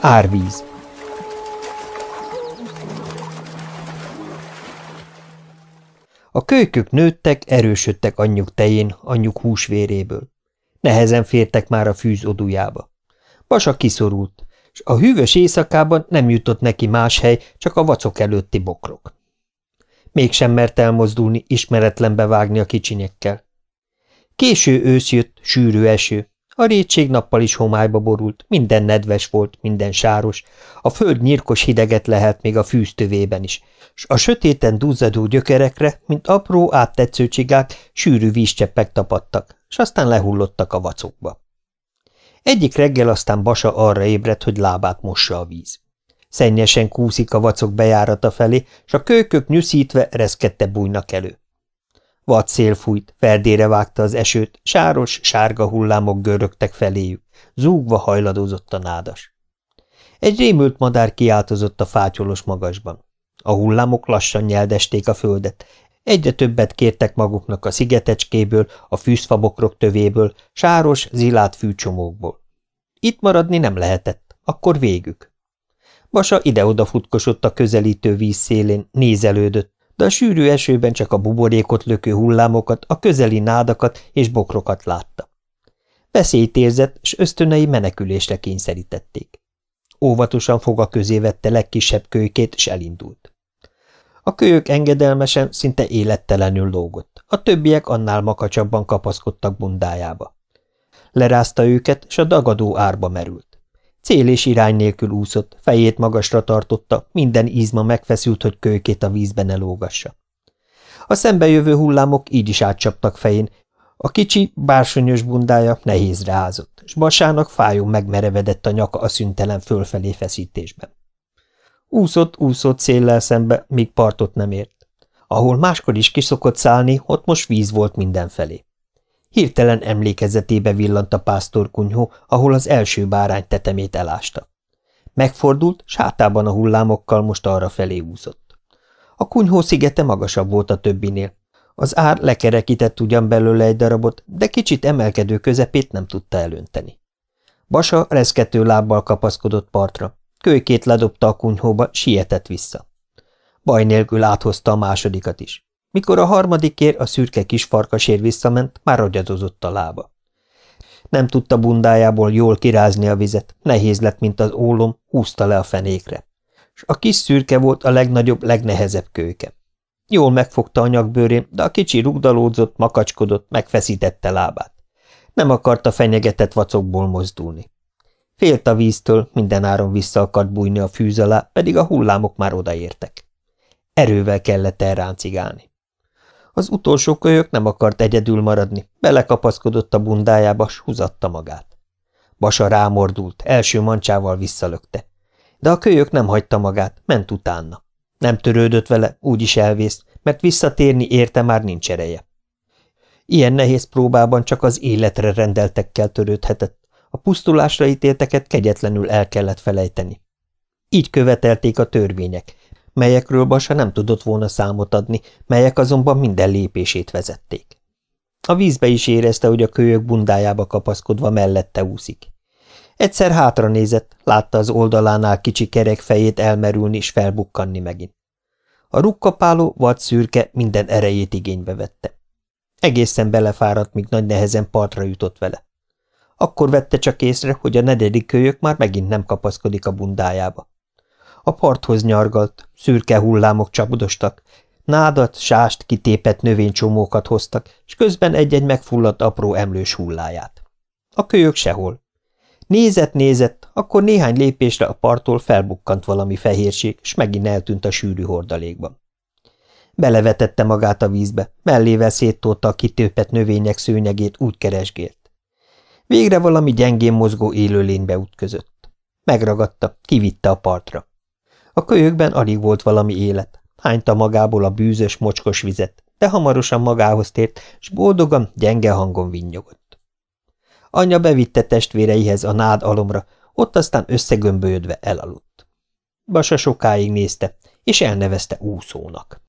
Árvíz A kölykök nőttek, erősödtek anyjuk tején, anyjuk húsvéréből. Nehezen fértek már a fűz odujába. Basa kiszorult, és a hűvös éjszakában nem jutott neki más hely, csak a vacok előtti bokrok. Mégsem mert elmozdulni, ismeretlenbe vágni a kicsinyekkel. Késő ősz jött, sűrű eső, a rétség nappal is homályba borult, minden nedves volt, minden sáros, a föld nyírkos hideget lehet még a fűztövében is, s a sötéten duzzadó gyökerekre, mint apró, áttetsző csigák, sűrű vízcseppek tapadtak, s aztán lehullottak a vacokba. Egyik reggel aztán Basa arra ébredt, hogy lábát mossa a víz. Szennyesen kúszik a vacok bejárata felé, s a kölykök nyuszítve reszkedte bújnak elő. Vad szél fújt, ferdére vágta az esőt, sáros, sárga hullámok görögtek feléjük, zúgva hajladozott a nádas. Egy rémült madár kiáltozott a fátyolos magasban. A hullámok lassan nyeldesték a földet, egyre többet kértek maguknak a szigetecskéből, a fűzfabokrok tövéből, sáros, zilát fűcsomókból. Itt maradni nem lehetett, akkor végük. Basa ide-oda futkosott a közelítő víz szélén, nézelődött, de a sűrű esőben csak a buborékot lökő hullámokat, a közeli nádakat és bokrokat látta. Veszélyt érzett, s ösztönei menekülésre kényszerítették. Óvatosan foga közé vette legkisebb kölykét, s elindult. A kölyök engedelmesen, szinte élettelenül lógott, a többiek annál makacsabban kapaszkodtak bundájába. Lerázta őket, s a dagadó árba merült. Cél és irány nélkül úszott, fejét magasra tartotta, minden izma megfeszült, hogy kölykét a vízben elógassa. A szembejövő hullámok így is átcsaptak fején, a kicsi, bársonyos bundája nehézre ázott, s basának fájó megmerevedett a nyaka a szüntelen fölfelé feszítésben. Úszott, úszott széllel szembe, míg partot nem ért. Ahol máskor is kiszokott szállni, ott most víz volt mindenfelé. Hirtelen emlékezetébe villant a pásztorkunyhó, ahol az első bárány tetemét elásta. Megfordult, sátában a hullámokkal most arra felé úszott. A kunyhó szigete magasabb volt a többinél. Az ár lekerekített ugyan belőle egy darabot, de kicsit emelkedő közepét nem tudta elönteni. Basa reszkető lábbal kapaszkodott partra. Kölykét ledobta a kunyhóba, sietett vissza. Baj nélkül áthozta a másodikat is. Mikor a harmadikért a szürke kis farkasér visszament, már ragyadozott a lába. Nem tudta bundájából jól kirázni a vizet, nehéz lett, mint az ólom, húzta le a fenékre. S a kis szürke volt a legnagyobb, legnehezebb kölyke. Jól megfogta a nyakbőrén, de a kicsi rugdalódzott, makacskodott, megfeszítette lábát. Nem akarta fenyegetett vacokból mozdulni. Félt a víztől, mindenáron vissza akart bújni a fűz alá, pedig a hullámok már odaértek. Erővel kellett elráncigálni. Az utolsó kölyök nem akart egyedül maradni, belekapaszkodott a bundájába, s húzatta magát. Basa rámordult, első mancsával visszalökte. De a kölyök nem hagyta magát, ment utána. Nem törődött vele, úgy is elvész, mert visszatérni érte már nincs ereje. Ilyen nehéz próbában csak az életre rendeltekkel törődhetett, a pusztulásra ítélteket kegyetlenül el kellett felejteni. Így követelték a törvények, melyekről Basa nem tudott volna számot adni, melyek azonban minden lépését vezették. A vízbe is érezte, hogy a kölyök bundájába kapaszkodva mellette úszik. Egyszer hátra nézett, látta az oldalánál kicsi kerek fejét elmerülni és felbukkanni megint. A rukkapáló vad szürke minden erejét igénybe vette. Egészen belefáradt, míg nagy nehezen partra jutott vele. Akkor vette csak észre, hogy a negyedik kölyök már megint nem kapaszkodik a bundájába. A parthoz nyargalt, szürke hullámok csapdostak, nádat, sást, kitépett növénycsomókat hoztak, és közben egy-egy megfulladt apró emlős hulláját. A kölyök sehol. Nézett-nézett, akkor néhány lépésre a parttól felbukkant valami fehérség, és megint eltűnt a sűrű hordalékban. Belevetette magát a vízbe, mellével széttolta a kitépett növények szőnyegét, úgy keresgélt. Végre valami gyengén mozgó élőlénybe ütközött. Megragadta, kivitte a partra. A kölyökben alig volt valami élet. Hányta magából a bűzös, mocskos vizet, de hamarosan magához tért, s boldogan, gyenge hangon vinnyogott. Anyja bevitte testvéreihez a nád alomra, ott aztán összegömbölyödve elaludt. Basa sokáig nézte, és elnevezte úszónak.